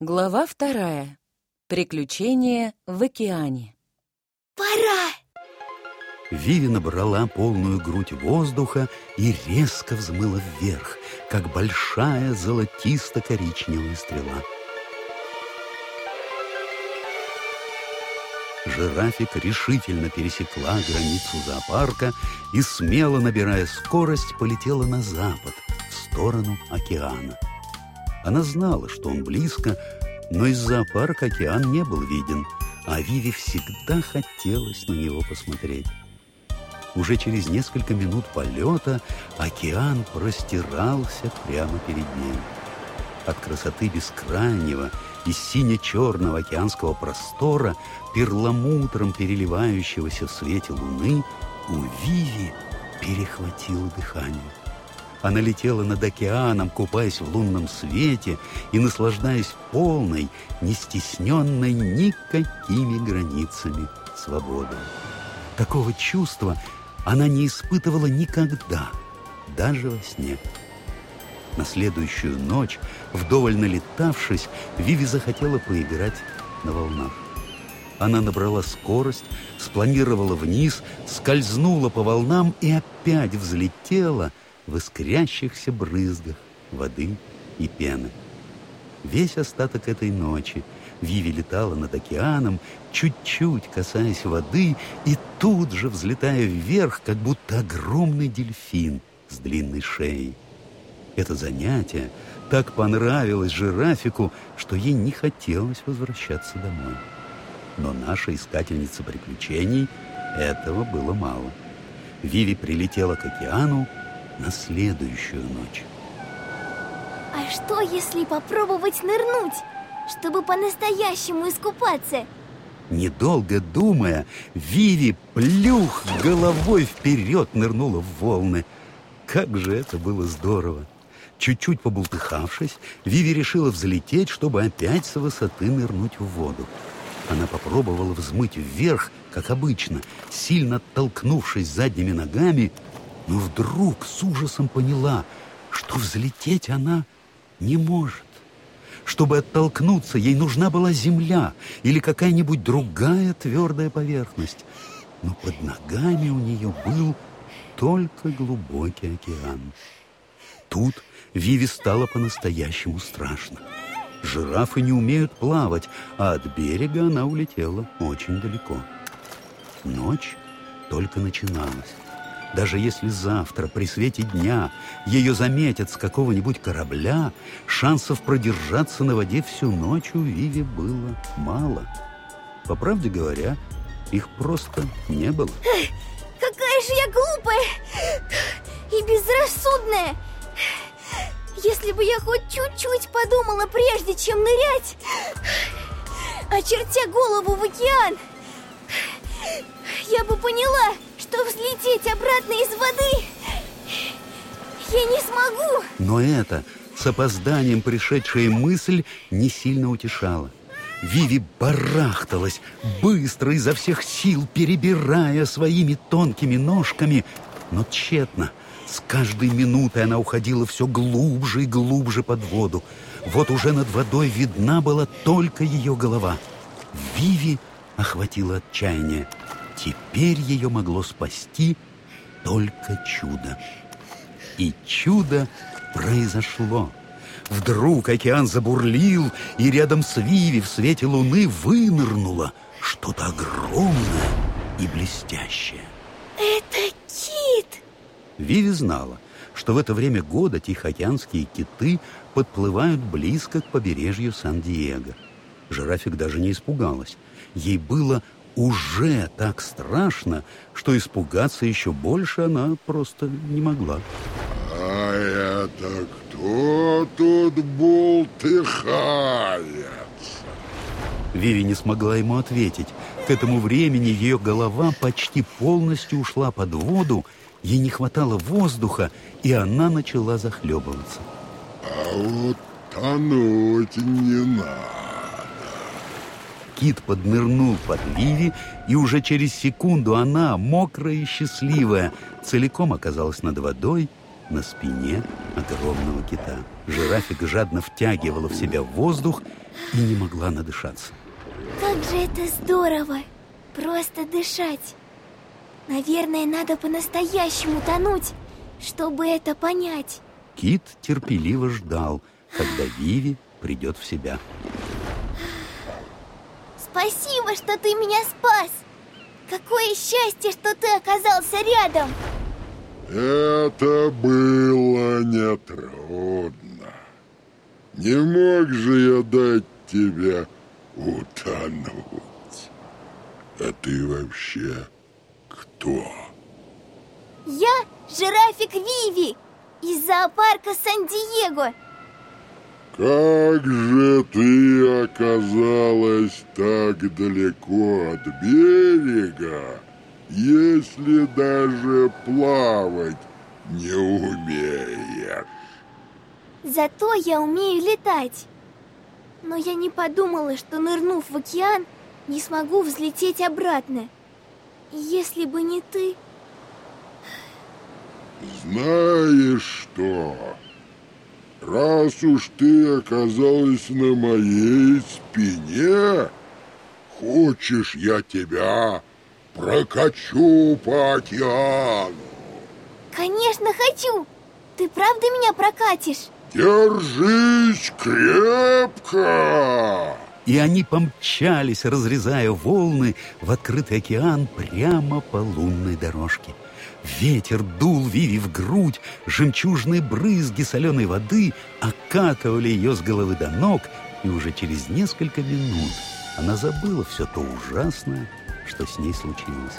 Глава вторая. Приключения в океане. Пора! Виви набрала полную грудь воздуха и резко взмыла вверх, как большая золотисто-коричневая стрела. Жирафик решительно пересекла границу зоопарка и, смело набирая скорость, полетела на запад, в сторону океана. Она знала, что он близко, но из зоопарка океан не был виден, а Виве всегда хотелось на него посмотреть. Уже через несколько минут полета океан простирался прямо перед ней. От красоты бескрайнего и сине-черного океанского простора, перламутром переливающегося в свете луны, у Виви перехватило дыхание. Она летела над океаном, купаясь в лунном свете и наслаждаясь полной, не стесненной никакими границами свободой. Такого чувства она не испытывала никогда, даже во сне. На следующую ночь, вдоволь налетавшись, Виви захотела поиграть на волнах. Она набрала скорость, спланировала вниз, скользнула по волнам и опять взлетела — в искрящихся брызгах воды и пены. Весь остаток этой ночи Виви летала над океаном, чуть-чуть касаясь воды и тут же взлетая вверх, как будто огромный дельфин с длинной шеей. Это занятие так понравилось жирафику, что ей не хотелось возвращаться домой. Но наша искательница приключений этого было мало. Виви прилетела к океану на следующую ночь. А что, если попробовать нырнуть, чтобы по-настоящему искупаться? Недолго думая, Виви плюх головой вперед нырнула в волны. Как же это было здорово! Чуть-чуть побултыхавшись, Виви решила взлететь, чтобы опять с высоты нырнуть в воду. Она попробовала взмыть вверх, как обычно, сильно оттолкнувшись задними ногами, но вдруг с ужасом поняла, что взлететь она не может. Чтобы оттолкнуться, ей нужна была земля или какая-нибудь другая твердая поверхность. Но под ногами у нее был только глубокий океан. Тут Виви стало по-настоящему страшно. Жирафы не умеют плавать, а от берега она улетела очень далеко. Ночь только начиналась. Даже если завтра при свете дня ее заметят с какого-нибудь корабля, шансов продержаться на воде всю ночь у Виви было мало. По правде говоря, их просто не было. Какая же я глупая и безрассудная! Если бы я хоть чуть-чуть подумала, прежде чем нырять, очертя голову в океан, я бы поняла, что взлететь обратно из воды я не смогу. Но это с опозданием пришедшая мысль не сильно утешала. Виви барахталась, быстро изо всех сил перебирая своими тонкими ножками, но тщетно. С каждой минутой она уходила все глубже и глубже под воду. Вот уже над водой видна была только ее голова. Виви охватило отчаяние. Теперь ее могло спасти только чудо. И чудо произошло. Вдруг океан забурлил, и рядом с Виви в свете луны вынырнуло что-то огромное и блестящее. Это кит! Виви знала, что в это время года тихоокеанские киты подплывают близко к побережью Сан-Диего. Жирафик даже не испугалась. Ей было уже так страшно, что испугаться еще больше она просто не могла. А это кто тут бултыхается? Виви не смогла ему ответить. К этому времени ее голова почти полностью ушла под воду, ей не хватало воздуха, и она начала захлебываться. А вот тонуть не надо. Кит поднырнул под Ливи, и уже через секунду она, мокрая и счастливая, целиком оказалась над водой на спине огромного кита. Жирафик жадно втягивала в себя воздух и не могла надышаться. Как же это здорово! Просто дышать! Наверное, надо по-настоящему тонуть, чтобы это понять. Кит терпеливо ждал, когда Виви придет в себя. Спасибо, что ты меня спас! Какое счастье, что ты оказался рядом! Это было нетрудно. Не мог же я дать тебе утонуть. А ты вообще кто? Я жирафик Виви из зоопарка Сан-Диего. Как же ты оказалась так далеко от берега, если даже плавать не умеешь? Зато я умею летать. Но я не подумала, что нырнув в океан, не смогу взлететь обратно. Если бы не ты... Знаешь что? Раз уж ты оказалась на моей спине, хочешь я тебя прокачу по океану? Конечно, хочу! Ты правда меня прокатишь? Держись крепко! И они помчались, разрезая волны в открытый океан прямо по лунной дорожке. Ветер дул Виви в грудь, жемчужные брызги соленой воды окатывали ее с головы до ног, и уже через несколько минут она забыла все то ужасное, что с ней случилось.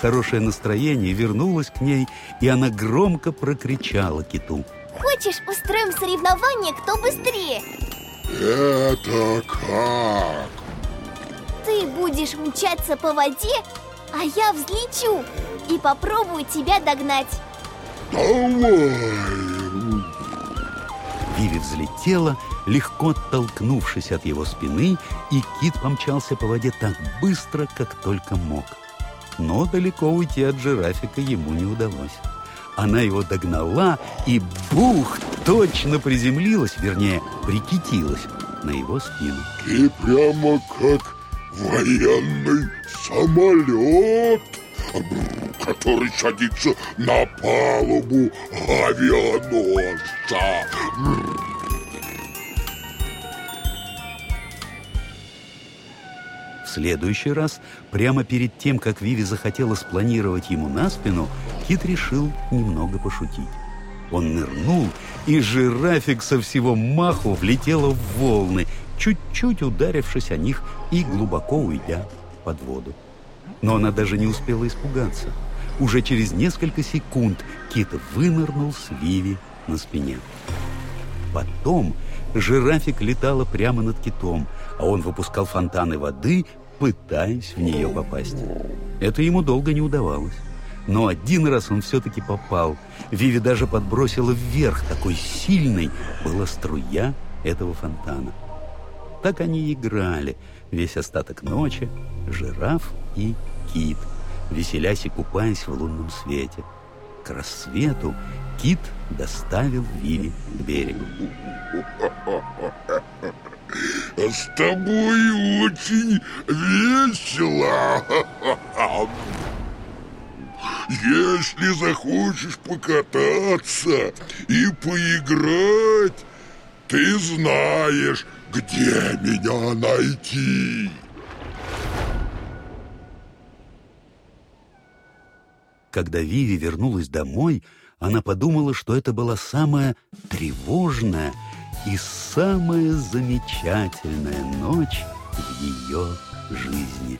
Хорошее настроение вернулось к ней, и она громко прокричала киту. Хочешь, устроим соревнование, кто быстрее? Это как? Ты будешь мчаться по воде, а я взлечу и попробую тебя догнать. Давай! Виви взлетела, легко оттолкнувшись от его спины, и кит помчался по воде так быстро, как только мог. Но далеко уйти от жирафика ему не удалось. Она его догнала и, бух, точно приземлилась, вернее, прикитилась на его спину. Ты прямо как военный самолет, который садится на палубу авианосца. В следующий раз, прямо перед тем, как Виви захотела спланировать ему на спину, Кит решил немного пошутить. Он нырнул, и жирафик со всего маху влетела в волны, чуть-чуть ударившись о них и глубоко уйдя под воду. Но она даже не успела испугаться. Уже через несколько секунд Кит вынырнул с Виви на спине. Потом жирафик летала прямо над китом, а он выпускал фонтаны воды, пытаясь в нее попасть. Это ему долго не удавалось. Но один раз он все-таки попал. Виви даже подбросила вверх, такой сильной была струя этого фонтана. Так они играли весь остаток ночи, жираф и кит, веселясь и купаясь в лунном свете. К рассвету кит доставил Виви к берегу. С тобой очень весело. Если захочешь покататься и поиграть, ты знаешь, где меня найти. Когда Виви вернулась домой, она подумала, что это была самая тревожная и самая замечательная ночь в ее жизни.